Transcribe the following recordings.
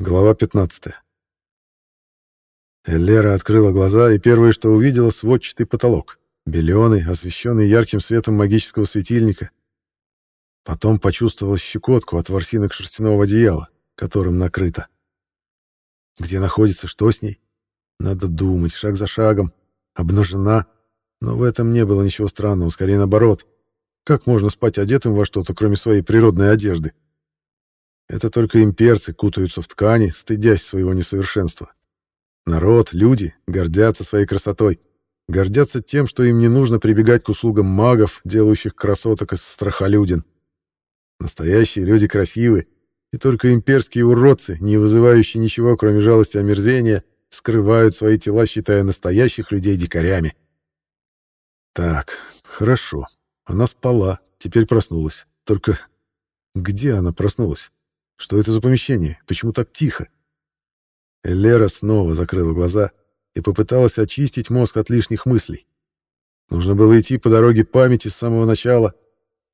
Глава 15. Лера открыла глаза, и первое, что увидела, сводчатый потолок, беленый, освещенный ярким светом магического светильника. Потом почувствовала щекотку от ворсинок шерстяного одеяла, которым накрыто. Где находится, что с ней? Надо думать, шаг за шагом. Обнажена. Но в этом не было ничего странного, скорее наоборот. Как можно спать одетым во что-то, кроме своей природной одежды? Это только имперцы кутаются в ткани, стыдясь своего несовершенства. Народ, люди гордятся своей красотой. Гордятся тем, что им не нужно прибегать к услугам магов, делающих красоток из страхолюдин. Настоящие люди красивы, и только имперские уродцы, не вызывающие ничего, кроме жалости и омерзения, скрывают свои тела, считая настоящих людей дикарями. Так, хорошо. Она спала, теперь проснулась. Только где она проснулась? Что это за помещение? Почему так тихо? Лера снова закрыла глаза и попыталась очистить мозг от лишних мыслей. Нужно было идти по дороге памяти с самого начала.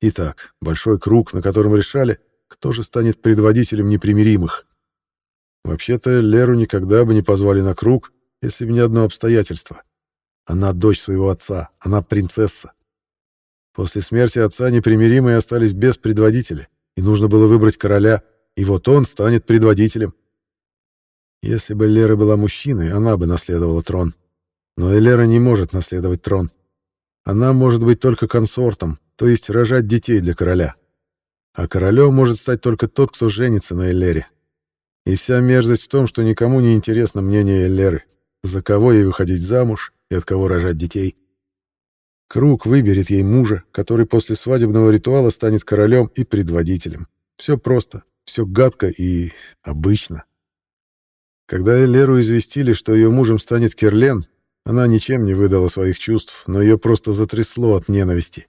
Итак, большой круг, на котором решали, кто же станет предводителем непримиримых. Вообще-то Леру никогда бы не позвали на круг, если бы не одно обстоятельство. Она дочь своего отца, она принцесса. После смерти отца непримиримые остались без предводителя, и нужно было выбрать короля — и вот он станет предводителем. Если бы Лера была мужчиной, она бы наследовала трон. Но Элера не может наследовать трон. Она может быть только консортом, то есть рожать детей для короля. А королем может стать только тот, кто женится на Элере. И вся мерзость в том, что никому не интересно мнение Элеры, за кого ей выходить замуж и от кого рожать детей. Круг выберет ей мужа, который после свадебного ритуала станет королем и предводителем. Все просто, все гадко и обычно. Когда Элеру известили, что ее мужем станет Керлен, она ничем не выдала своих чувств, но ее просто затрясло от ненависти.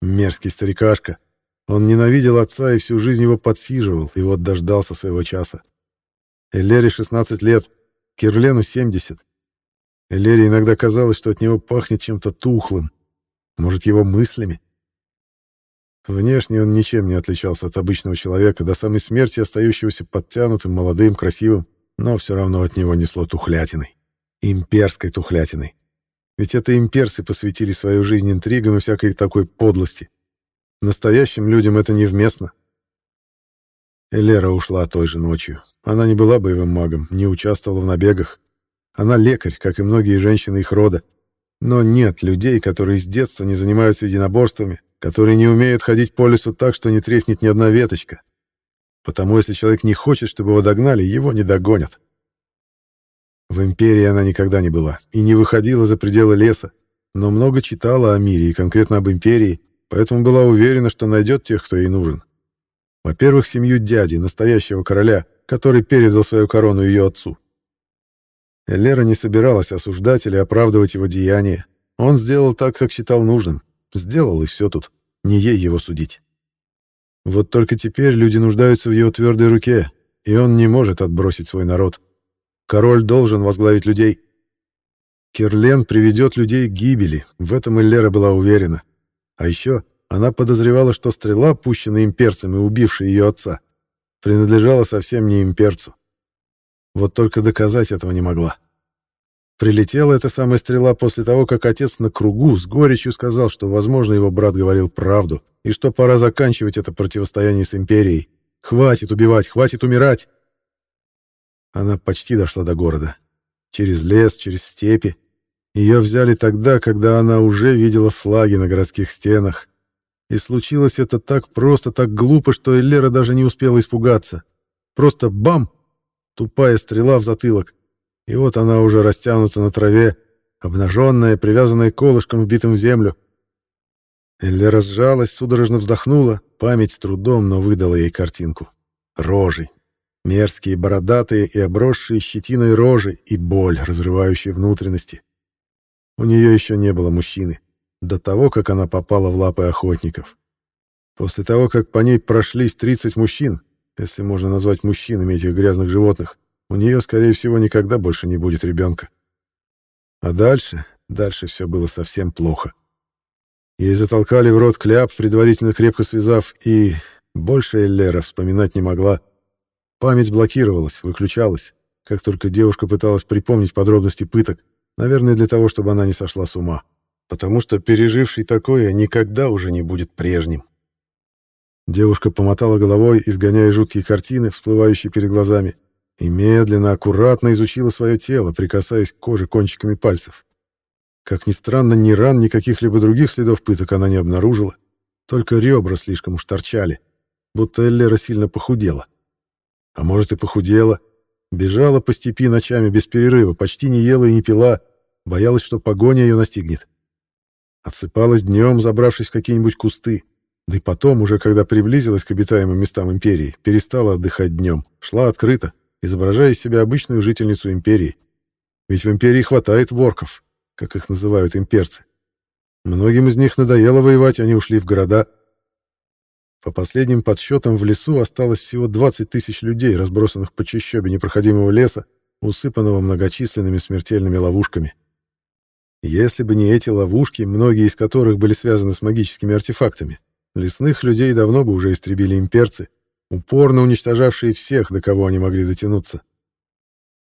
Мерзкий старикашка. Он ненавидел отца и всю жизнь его подсиживал, и вот дождался своего часа. Элере 16 лет, Кирлену 70. Элере иногда казалось, что от него пахнет чем-то тухлым. Может, его мыслями? Внешне он ничем не отличался от обычного человека, до самой смерти остающегося подтянутым, молодым, красивым, но все равно от него несло тухлятиной. Имперской тухлятиной. Ведь это имперцы посвятили свою жизнь интригам и всякой такой подлости. Настоящим людям это невместно. Элера ушла той же ночью. Она не была боевым магом, не участвовала в набегах. Она лекарь, как и многие женщины их рода. Но нет людей, которые с детства не занимаются единоборствами, которые не умеют ходить по лесу так, что не треснет ни одна веточка. Потому если человек не хочет, чтобы его догнали, его не догонят. В империи она никогда не была и не выходила за пределы леса, но много читала о мире и конкретно об империи, поэтому была уверена, что найдет тех, кто ей нужен. Во-первых, семью дяди, настоящего короля, который передал свою корону ее отцу. Лера не собиралась осуждать или оправдывать его деяния. Он сделал так, как считал нужным. Сделал, и все тут. Не ей его судить. Вот только теперь люди нуждаются в его твердой руке, и он не может отбросить свой народ. Король должен возглавить людей. Керлен приведет людей к гибели, в этом Эллера была уверена. А еще она подозревала, что стрела, пущенная имперцем и убившая ее отца, принадлежала совсем не имперцу. Вот только доказать этого не могла. Прилетела эта самая стрела после того, как отец на кругу с горечью сказал, что, возможно, его брат говорил правду, и что пора заканчивать это противостояние с Империей. Хватит убивать, хватит умирать. Она почти дошла до города. Через лес, через степи. Ее взяли тогда, когда она уже видела флаги на городских стенах. И случилось это так просто, так глупо, что Эллера даже не успела испугаться. Просто бам! Тупая стрела в затылок. И вот она уже растянута на траве, обнаженная, привязанная колышком, вбитым в землю. Элли разжалась, судорожно вздохнула, память трудом, но выдала ей картинку. Рожи. Мерзкие, бородатые и обросшие щетиной рожи и боль, разрывающая внутренности. У нее еще не было мужчины, до того, как она попала в лапы охотников. После того, как по ней прошлись 30 мужчин, если можно назвать мужчинами этих грязных животных, у нее, скорее всего, никогда больше не будет ребенка. А дальше, дальше все было совсем плохо. Ей затолкали в рот кляп, предварительно крепко связав, и больше Эллера вспоминать не могла. Память блокировалась, выключалась, как только девушка пыталась припомнить подробности пыток, наверное, для того, чтобы она не сошла с ума. Потому что переживший такое никогда уже не будет прежним. Девушка помотала головой, изгоняя жуткие картины, всплывающие перед глазами, и медленно, аккуратно изучила свое тело, прикасаясь к коже кончиками пальцев. Как ни странно, ни ран, ни каких-либо других следов пыток она не обнаружила, только ребра слишком уж торчали, будто Эллера сильно похудела. А может и похудела, бежала по степи ночами без перерыва, почти не ела и не пила, боялась, что погоня ее настигнет. Отсыпалась днем, забравшись в какие-нибудь кусты, да и потом, уже когда приблизилась к обитаемым местам империи, перестала отдыхать днем, шла открыто, изображая из себя обычную жительницу империи. Ведь в империи хватает ворков, как их называют имперцы. Многим из них надоело воевать, они ушли в города. По последним подсчетам, в лесу осталось всего 20 тысяч людей, разбросанных по чащобе непроходимого леса, усыпанного многочисленными смертельными ловушками. Если бы не эти ловушки, многие из которых были связаны с магическими артефактами, Лесных людей давно бы уже истребили имперцы, упорно уничтожавшие всех, до кого они могли дотянуться.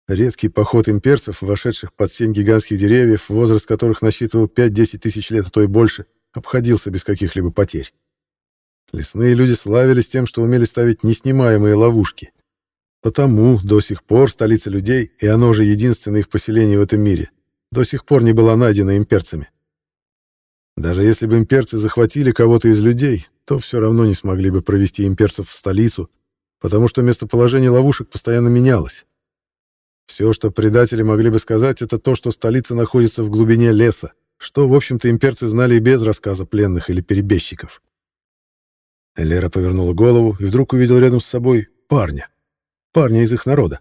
Редкий поход имперцев, вошедших под семь гигантских деревьев, возраст которых насчитывал 5-10 тысяч лет, а то и больше, обходился без каких-либо потерь. Лесные люди славились тем, что умели ставить неснимаемые ловушки. Потому до сих пор столица людей, и оно же единственное их поселение в этом мире, до сих пор не была найдена имперцами. Даже если бы имперцы захватили кого-то из людей, то все равно не смогли бы провести имперцев в столицу, потому что местоположение ловушек постоянно менялось. Все, что предатели могли бы сказать, это то, что столица находится в глубине леса, что, в общем-то, имперцы знали и без рассказа пленных или перебежчиков. Лера повернула голову и вдруг увидел рядом с собой парня. Парня из их народа.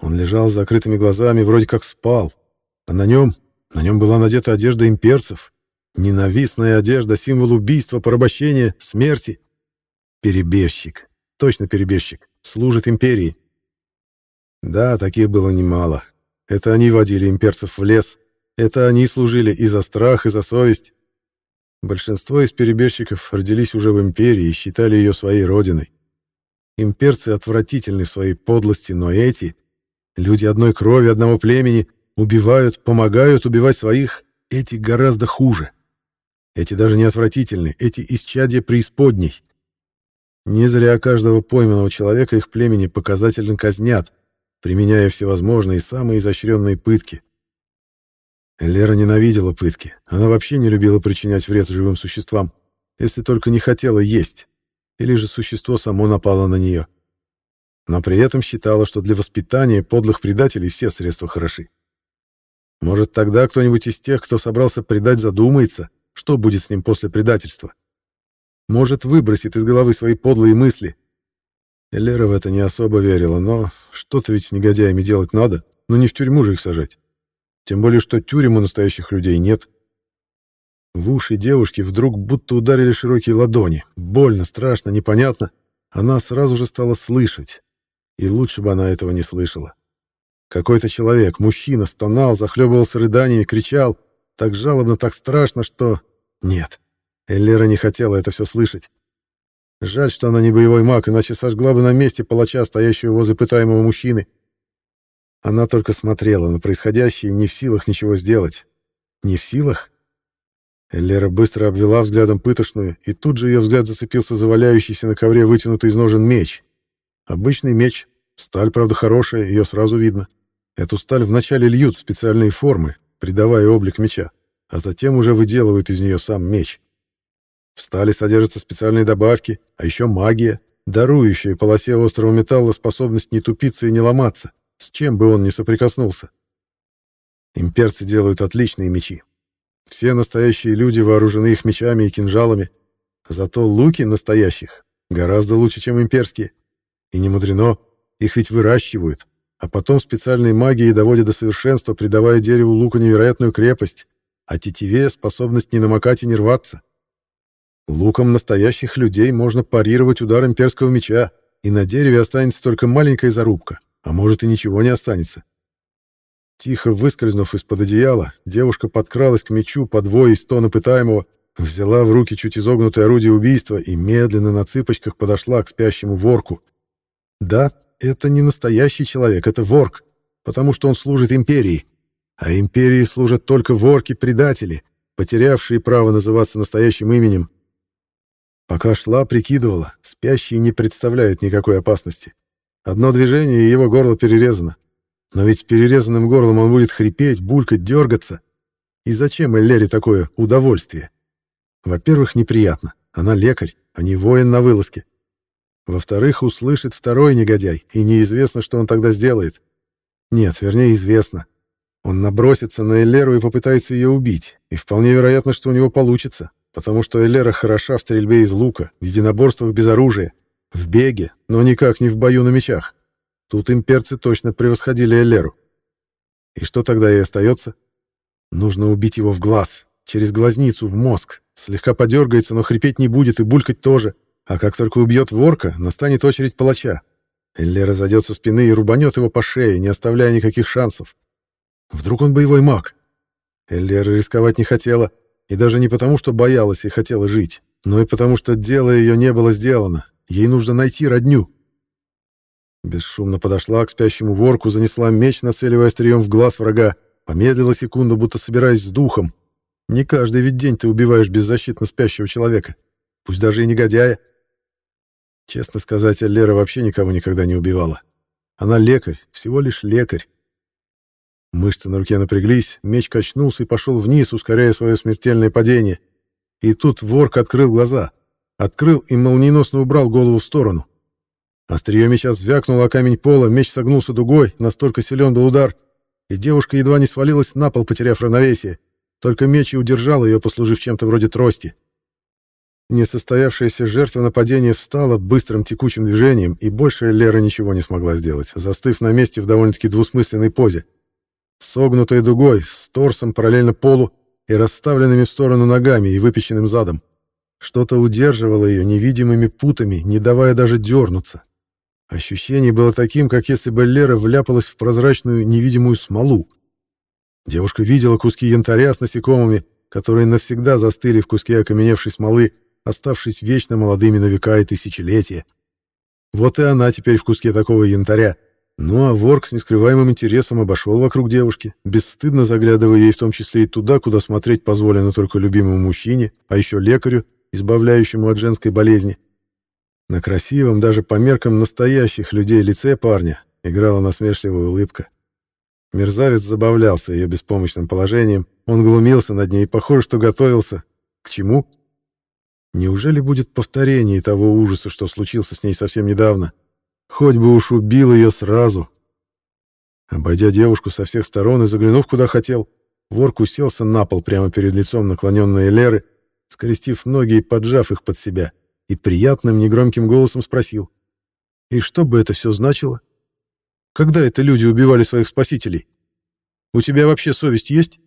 Он лежал с закрытыми глазами, вроде как спал, а на нем, на нем была надета одежда имперцев, Ненавистная одежда, символ убийства, порабощения, смерти. Перебежчик. Точно перебежчик. Служит империи. Да, таких было немало. Это они водили имперцев в лес. Это они служили и за страх, и за совесть. Большинство из перебежчиков родились уже в империи и считали ее своей родиной. Имперцы отвратительны в своей подлости, но эти, люди одной крови, одного племени, убивают, помогают убивать своих, эти гораздо хуже. Эти даже не отвратительны, эти исчадья преисподней. Не зря каждого пойманного человека их племени показательно казнят, применяя всевозможные самые изощренные пытки. Лера ненавидела пытки. Она вообще не любила причинять вред живым существам, если только не хотела есть, или же существо само напало на нее. Но при этом считала, что для воспитания подлых предателей все средства хороши. Может, тогда кто-нибудь из тех, кто собрался предать, задумается, что будет с ним после предательства? Может, выбросит из головы свои подлые мысли. Лера в это не особо верила, но что-то ведь с негодяями делать надо, но не в тюрьму же их сажать. Тем более, что тюрем у настоящих людей нет. В уши девушки вдруг будто ударили широкие ладони. Больно, страшно, непонятно. Она сразу же стала слышать. И лучше бы она этого не слышала. Какой-то человек, мужчина, стонал, захлебывался рыданиями, кричал, так жалобно, так страшно, что... Нет, Эллера не хотела это все слышать. Жаль, что она не боевой маг, иначе сожгла бы на месте палача, стоящего возле пытаемого мужчины. Она только смотрела на происходящее, не в силах ничего сделать. Не в силах? Эллера быстро обвела взглядом пытошную, и тут же ее взгляд зацепился за валяющийся на ковре вытянутый из ножен меч. Обычный меч. Сталь, правда, хорошая, ее сразу видно. Эту сталь вначале льют в специальные формы, придавая облик меча, а затем уже выделывают из нее сам меч. В стали содержатся специальные добавки, а еще магия, дарующая полосе острого металла способность не тупиться и не ломаться, с чем бы он ни соприкоснулся. Имперцы делают отличные мечи. Все настоящие люди вооружены их мечами и кинжалами, зато луки настоящих гораздо лучше, чем имперские. И не мудрено, их ведь выращивают, а потом специальной магией доводят до совершенства, придавая дереву луку невероятную крепость, а тетиве — способность не намокать и не рваться. Луком настоящих людей можно парировать удар имперского меча, и на дереве останется только маленькая зарубка, а может и ничего не останется. Тихо выскользнув из-под одеяла, девушка подкралась к мечу по двое из тона пытаемого, взяла в руки чуть изогнутое орудие убийства и медленно на цыпочках подошла к спящему ворку. Да, это не настоящий человек, это ворк, потому что он служит империи. А империи служат только ворки-предатели, потерявшие право называться настоящим именем. Пока шла, прикидывала, спящий не представляет никакой опасности. Одно движение, и его горло перерезано. Но ведь перерезанным горлом он будет хрипеть, булькать, дергаться. И зачем Эллере такое удовольствие? Во-первых, неприятно. Она лекарь, а не воин на вылазке. Во-вторых, услышит второй негодяй, и неизвестно, что он тогда сделает. Нет, вернее, известно. Он набросится на Эллеру и попытается ее убить, и вполне вероятно, что у него получится, потому что Эллера хороша в стрельбе из лука, в единоборствах без оружия, в беге, но никак не в бою на мечах. Тут имперцы точно превосходили Эллеру. И что тогда ей остается? Нужно убить его в глаз, через глазницу, в мозг. Слегка подергается, но хрипеть не будет и булькать тоже. А как только убьет ворка, настанет очередь палача. Эллера зайдет со спины и рубанет его по шее, не оставляя никаких шансов. Вдруг он боевой маг? Эллера рисковать не хотела, и даже не потому, что боялась и хотела жить, но и потому, что дело ее не было сделано. Ей нужно найти родню. Бесшумно подошла к спящему ворку, занесла меч, нацеливая острием в глаз врага, помедлила секунду, будто собираясь с духом. Не каждый ведь день ты убиваешь беззащитно спящего человека, пусть даже и негодяя. Честно сказать, Лера вообще никого никогда не убивала. Она лекарь, всего лишь лекарь. Мышцы на руке напряглись, меч качнулся и пошел вниз, ускоряя свое смертельное падение. И тут ворк открыл глаза. Открыл и молниеносно убрал голову в сторону. Острие меча звякнуло о камень пола, меч согнулся дугой, настолько силен был удар, и девушка едва не свалилась на пол, потеряв равновесие. Только меч и удержал ее, послужив чем-то вроде трости. Несостоявшаяся жертва нападения встала быстрым текучим движением, и больше Лера ничего не смогла сделать, застыв на месте в довольно-таки двусмысленной позе. Согнутой дугой, с торсом параллельно полу и расставленными в сторону ногами и выпеченным задом. Что-то удерживало ее невидимыми путами, не давая даже дернуться. Ощущение было таким, как если бы Лера вляпалась в прозрачную невидимую смолу. Девушка видела куски янтаря с насекомыми, которые навсегда застыли в куске окаменевшей смолы, оставшись вечно молодыми на века и тысячелетия. Вот и она теперь в куске такого янтаря. Ну а ворк с нескрываемым интересом обошел вокруг девушки, бесстыдно заглядывая ей в том числе и туда, куда смотреть позволено только любимому мужчине, а еще лекарю, избавляющему от женской болезни. На красивом, даже по меркам настоящих людей лице парня играла насмешливая улыбка. Мерзавец забавлялся ее беспомощным положением, он глумился над ней похоже, что готовился. К чему? Неужели будет повторение того ужаса, что случился с ней совсем недавно? Хоть бы уж убил ее сразу. Обойдя девушку со всех сторон и заглянув куда хотел, ворк уселся на пол прямо перед лицом наклоненной Леры, скрестив ноги и поджав их под себя, и приятным негромким голосом спросил. «И что бы это все значило? Когда это люди убивали своих спасителей? У тебя вообще совесть есть?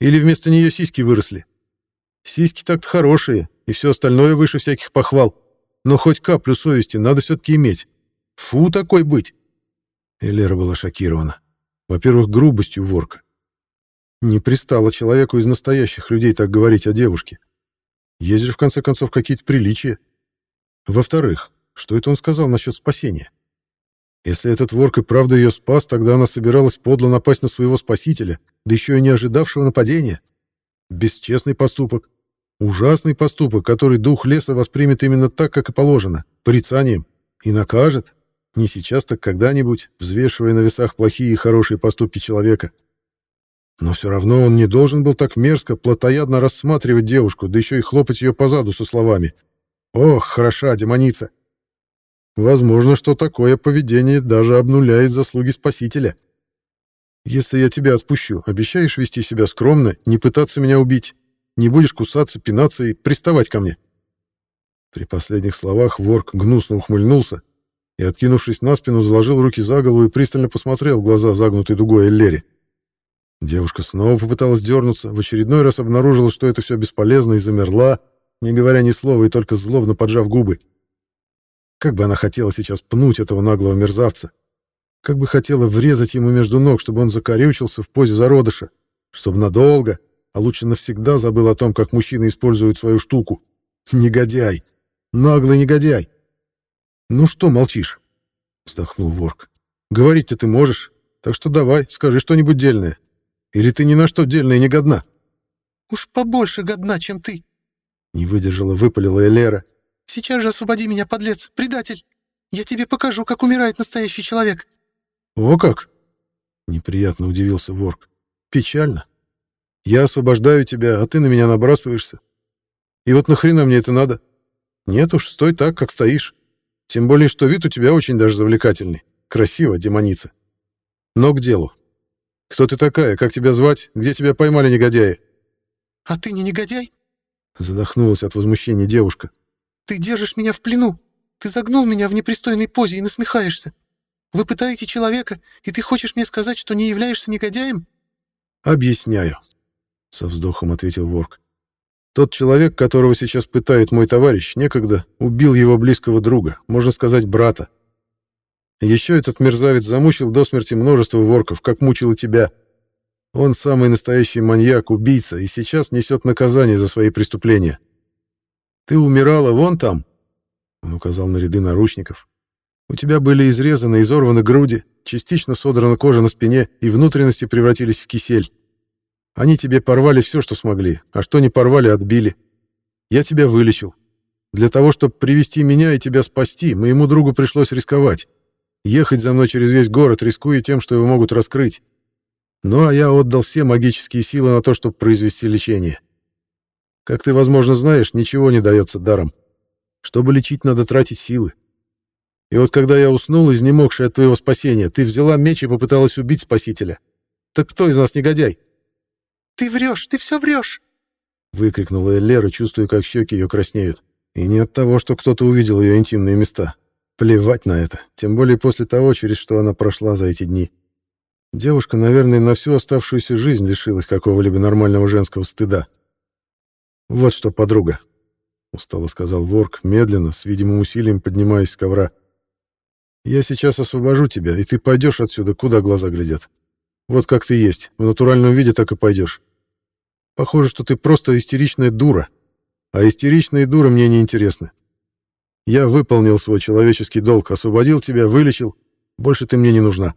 Или вместо нее сиськи выросли? Сиськи так-то хорошие, и все остальное выше всяких похвал. Но хоть каплю совести надо все-таки иметь. Фу, такой быть!» Элера была шокирована. Во-первых, грубостью ворка. Не пристало человеку из настоящих людей так говорить о девушке. Есть же, в конце концов, какие-то приличия. Во-вторых, что это он сказал насчет спасения? Если этот ворк и правда ее спас, тогда она собиралась подло напасть на своего спасителя, да еще и не ожидавшего нападения. Бесчестный поступок. Ужасный поступок, который дух леса воспримет именно так, как и положено, порицанием, и накажет, не сейчас, так когда-нибудь, взвешивая на весах плохие и хорошие поступки человека. Но все равно он не должен был так мерзко, плотоядно рассматривать девушку, да еще и хлопать ее по заду со словами «Ох, хороша демоница!» Возможно, что такое поведение даже обнуляет заслуги Спасителя. Если я тебя отпущу, обещаешь вести себя скромно, не пытаться меня убить? Не будешь кусаться, пинаться и приставать ко мне?» При последних словах ворк гнусно ухмыльнулся и, откинувшись на спину, заложил руки за голову и пристально посмотрел в глаза загнутой дугой Эллери. Девушка снова попыталась дернуться, в очередной раз обнаружила, что это все бесполезно, и замерла, не говоря ни слова и только злобно поджав губы. Как бы она хотела сейчас пнуть этого наглого мерзавца. Как бы хотела врезать ему между ног, чтобы он закорючился в позе зародыша, чтобы надолго, а лучше навсегда забыл о том, как мужчина использует свою штуку. Негодяй! Наглый негодяй! Ну что молчишь? вздохнул Ворк. «Говорить-то ты можешь, так что давай, скажи что-нибудь дельное. Или ты ни на что дельное не годна?» «Уж побольше годна, чем ты!» Не выдержала, выпалила Элера. «Сейчас же освободи меня, подлец, предатель! Я тебе покажу, как умирает настоящий человек!» «О как!» Неприятно удивился Ворк. «Печально. Я освобождаю тебя, а ты на меня набрасываешься. И вот нахрена мне это надо? Нет уж, стой так, как стоишь. Тем более, что вид у тебя очень даже завлекательный. Красиво, демоница. Но к делу. Кто ты такая? Как тебя звать? Где тебя поймали негодяи? А ты не негодяй? Задохнулась от возмущения девушка. Ты держишь меня в плену. Ты загнул меня в непристойной позе и насмехаешься. Вы пытаете человека, и ты хочешь мне сказать, что не являешься негодяем? Объясняю, со вздохом ответил Ворк. Тот человек, которого сейчас пытает мой товарищ, некогда убил его близкого друга, можно сказать, брата. Еще этот мерзавец замучил до смерти множество ворков, как мучил и тебя. Он самый настоящий маньяк, убийца, и сейчас несет наказание за свои преступления. Ты умирала вон там, он указал на ряды наручников. У тебя были изрезаны, изорваны груди, частично содрана кожа на спине, и внутренности превратились в кисель. Они тебе порвали все, что смогли, а что не порвали, отбили. Я тебя вылечил. Для того, чтобы привести меня и тебя спасти, моему другу пришлось рисковать. Ехать за мной через весь город, рискуя тем, что его могут раскрыть. Ну, а я отдал все магические силы на то, чтобы произвести лечение. Как ты, возможно, знаешь, ничего не дается даром. Чтобы лечить, надо тратить силы. И вот когда я уснул, изнемогший от твоего спасения, ты взяла меч и попыталась убить спасителя. Так кто из нас негодяй? «Ты врешь, ты все врешь!» — выкрикнула Эллера, чувствуя, как щеки ее краснеют. И не от того, что кто-то увидел ее интимные места. Плевать на это, тем более после того, через что она прошла за эти дни. Девушка, наверное, на всю оставшуюся жизнь лишилась какого-либо нормального женского стыда. «Вот что, подруга», — устало сказал Ворк, медленно, с видимым усилием поднимаясь с ковра. «Я сейчас освобожу тебя, и ты пойдешь отсюда, куда глаза глядят. Вот как ты есть, в натуральном виде так и пойдешь. Похоже, что ты просто истеричная дура. А истеричные дуры мне не интересны. Я выполнил свой человеческий долг, освободил тебя, вылечил. Больше ты мне не нужна.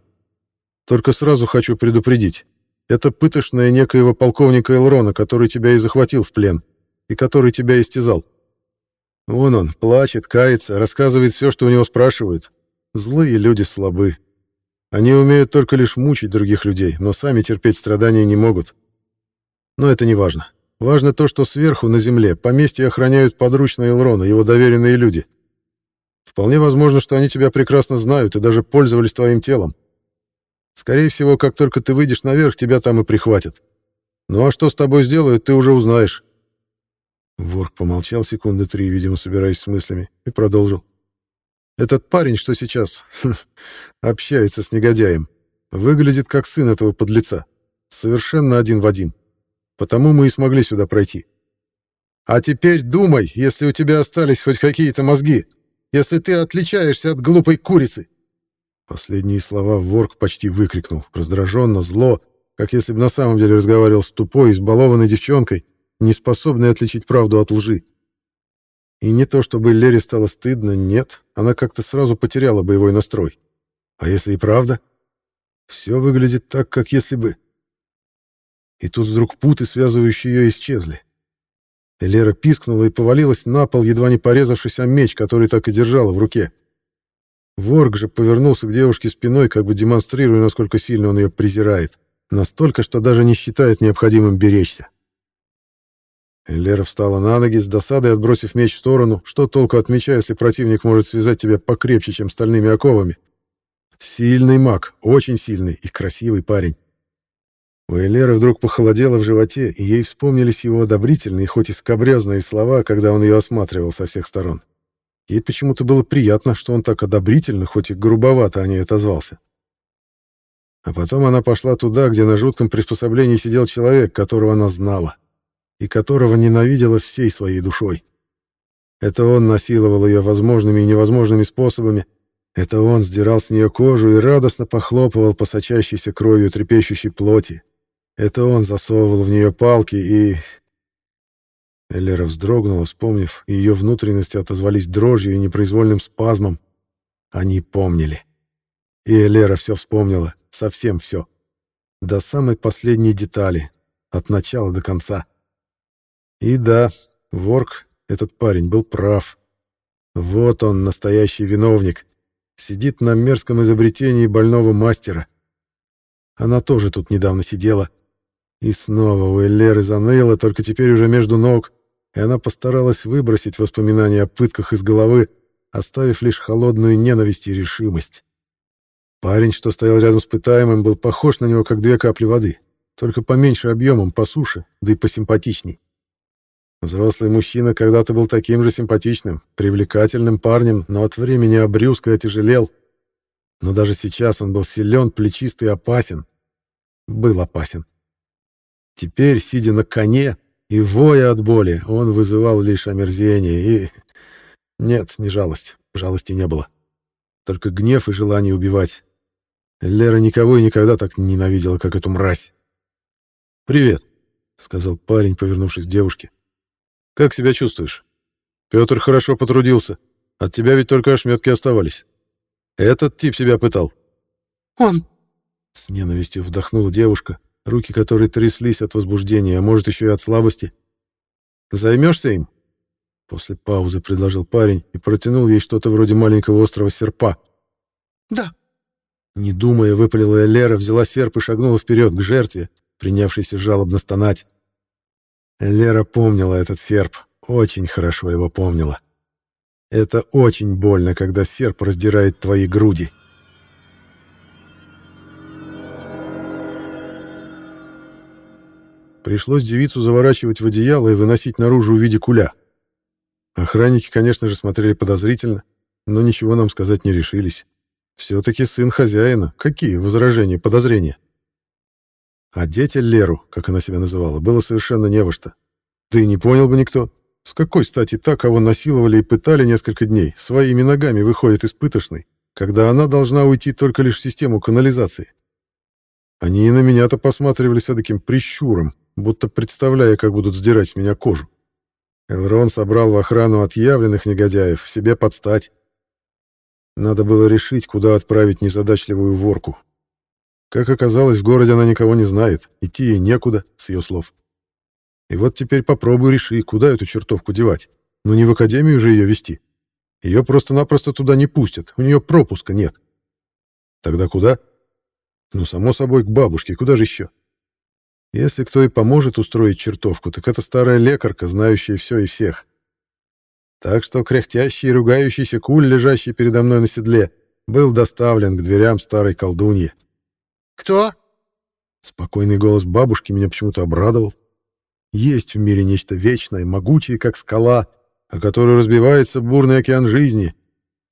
Только сразу хочу предупредить. Это пытошная некоего полковника Элрона, который тебя и захватил в плен, и который тебя истязал. Вон он, плачет, кается, рассказывает все, что у него спрашивают. Злые люди слабы. Они умеют только лишь мучить других людей, но сами терпеть страдания не могут. Но это не важно. Важно то, что сверху, на земле, поместье охраняют подручные Элрона, его доверенные люди. Вполне возможно, что они тебя прекрасно знают и даже пользовались твоим телом. Скорее всего, как только ты выйдешь наверх, тебя там и прихватят. Ну а что с тобой сделают, ты уже узнаешь. Ворк помолчал секунды три, видимо, собираясь с мыслями, и продолжил. Этот парень, что сейчас общается с негодяем, выглядит как сын этого подлеца. Совершенно один в один. Потому мы и смогли сюда пройти. А теперь думай, если у тебя остались хоть какие-то мозги, если ты отличаешься от глупой курицы. Последние слова Ворк почти выкрикнул, раздраженно, зло, как если бы на самом деле разговаривал с тупой, избалованной девчонкой, не способной отличить правду от лжи. И не то, чтобы Лере стало стыдно, нет, она как-то сразу потеряла боевой настрой. А если и правда? Все выглядит так, как если бы... И тут вдруг путы, связывающие ее, исчезли. Лера пискнула и повалилась на пол, едва не порезавшись о меч, который так и держала в руке. Ворг же повернулся к девушке спиной, как бы демонстрируя, насколько сильно он ее презирает. Настолько, что даже не считает необходимым беречься. Лера встала на ноги с досадой, отбросив меч в сторону. Что толку от меча, если противник может связать тебя покрепче, чем стальными оковами? Сильный маг, очень сильный и красивый парень. У Элеры вдруг похолодело в животе, и ей вспомнились его одобрительные, хоть и скобрезные слова, когда он ее осматривал со всех сторон. Ей почему-то было приятно, что он так одобрительно, хоть и грубовато о ней отозвался. А потом она пошла туда, где на жутком приспособлении сидел человек, которого она знала и которого ненавидела всей своей душой. Это он насиловал ее возможными и невозможными способами, это он сдирал с нее кожу и радостно похлопывал по сочащейся кровью трепещущей плоти. Это он засовывал в нее палки и... Элера вздрогнула, вспомнив, и ее внутренности отозвались дрожью и непроизвольным спазмом. Они помнили. И Лера все вспомнила, совсем все. До самой последней детали, от начала до конца. И да, Ворк, этот парень, был прав. Вот он, настоящий виновник. Сидит на мерзком изобретении больного мастера. Она тоже тут недавно сидела. И снова у Эллеры заныло, только теперь уже между ног, и она постаралась выбросить воспоминания о пытках из головы, оставив лишь холодную ненависть и решимость. Парень, что стоял рядом с пытаемым, был похож на него, как две капли воды, только поменьше объемом, по суше, да и посимпатичней. Взрослый мужчина когда-то был таким же симпатичным, привлекательным парнем, но от времени обрюзг и отяжелел. Но даже сейчас он был силен, плечистый и опасен. Был опасен. Теперь, сидя на коне и воя от боли, он вызывал лишь омерзение и... Нет, не жалость. Жалости не было. Только гнев и желание убивать. Лера никого и никогда так не ненавидела, как эту мразь. «Привет», — сказал парень, повернувшись к девушке. Как себя чувствуешь? Петр хорошо потрудился. От тебя ведь только ошметки оставались. Этот тип тебя пытал. Он. С ненавистью вдохнула девушка, руки которой тряслись от возбуждения, а может еще и от слабости. Займешься им? После паузы предложил парень и протянул ей что-то вроде маленького острого серпа. Да. Не думая, выпалила Лера, взяла серп и шагнула вперед к жертве, принявшейся жалобно стонать. Лера помнила этот серп, очень хорошо его помнила. Это очень больно, когда серп раздирает твои груди. Пришлось девицу заворачивать в одеяло и выносить наружу в виде куля. Охранники, конечно же, смотрели подозрительно, но ничего нам сказать не решились. Все-таки сын хозяина. Какие возражения, подозрения? А дети Леру, как она себя называла, было совершенно не во что. Да и не понял бы никто. С какой стати так кого насиловали и пытали несколько дней, своими ногами выходит из пытошной, когда она должна уйти только лишь в систему канализации? Они и на меня-то посматривали с таким прищуром, будто представляя, как будут сдирать с меня кожу. Элрон собрал в охрану отъявленных негодяев, себе подстать. Надо было решить, куда отправить незадачливую ворку. Как оказалось, в городе она никого не знает, идти ей некуда, с ее слов. И вот теперь попробуй реши, куда эту чертовку девать. Ну не в академию же ее вести. Ее просто-напросто туда не пустят, у нее пропуска нет. Тогда куда? Ну, само собой, к бабушке, куда же еще? Если кто и поможет устроить чертовку, так это старая лекарка, знающая все и всех. Так что кряхтящий и ругающийся куль, лежащий передо мной на седле, был доставлен к дверям старой колдуньи. «Кто?» Спокойный голос бабушки меня почему-то обрадовал. Есть в мире нечто вечное, могучее, как скала, о которой разбивается бурный океан жизни.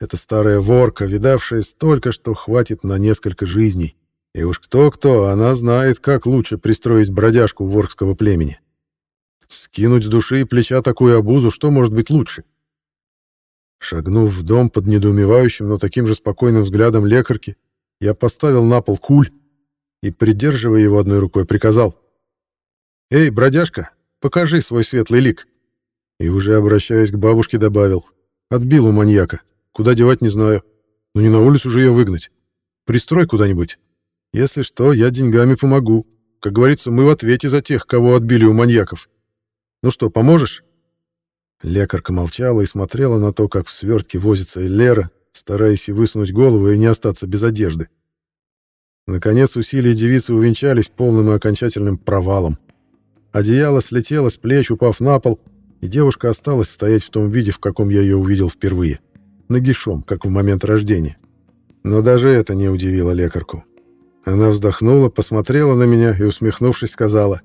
Это старая ворка, видавшая столько, что хватит на несколько жизней. И уж кто-кто, она знает, как лучше пристроить бродяжку воркского племени. Скинуть с души и плеча такую обузу, что может быть лучше? Шагнув в дом под недоумевающим, но таким же спокойным взглядом лекарки, я поставил на пол куль и, придерживая его одной рукой, приказал. «Эй, бродяжка, покажи свой светлый лик!» И уже обращаясь к бабушке, добавил. «Отбил у маньяка. Куда девать, не знаю. Но не на улицу же ее выгнать. Пристрой куда-нибудь. Если что, я деньгами помогу. Как говорится, мы в ответе за тех, кого отбили у маньяков. Ну что, поможешь?» Лекарка молчала и смотрела на то, как в свертке возится Лера, стараясь и высунуть голову и не остаться без одежды. Наконец усилия девицы увенчались полным и окончательным провалом. Одеяло слетело с плеч, упав на пол, и девушка осталась стоять в том виде, в каком я ее увидел впервые. Нагишом, как в момент рождения. Но даже это не удивило лекарку. Она вздохнула, посмотрела на меня и, усмехнувшись, сказала,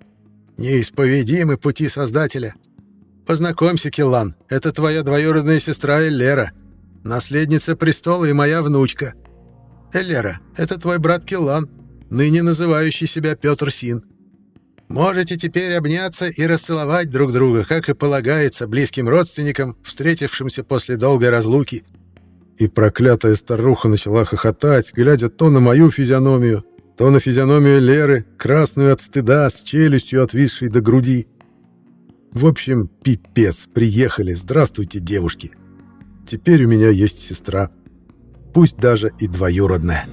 «Неисповедимы пути Создателя. Познакомься, Киллан, это твоя двоюродная сестра Эллера, наследница престола и моя внучка. Эллера, это твой брат Киллан, ныне называющий себя Петр Син. Можете теперь обняться и расцеловать друг друга, как и полагается близким родственникам, встретившимся после долгой разлуки». И проклятая старуха начала хохотать, глядя то на мою физиономию, то на физиономию Леры, красную от стыда, с челюстью отвисшей до груди. В общем, пипец, приехали, здравствуйте, девушки. Теперь у меня есть сестра, пусть даже и двоюродная.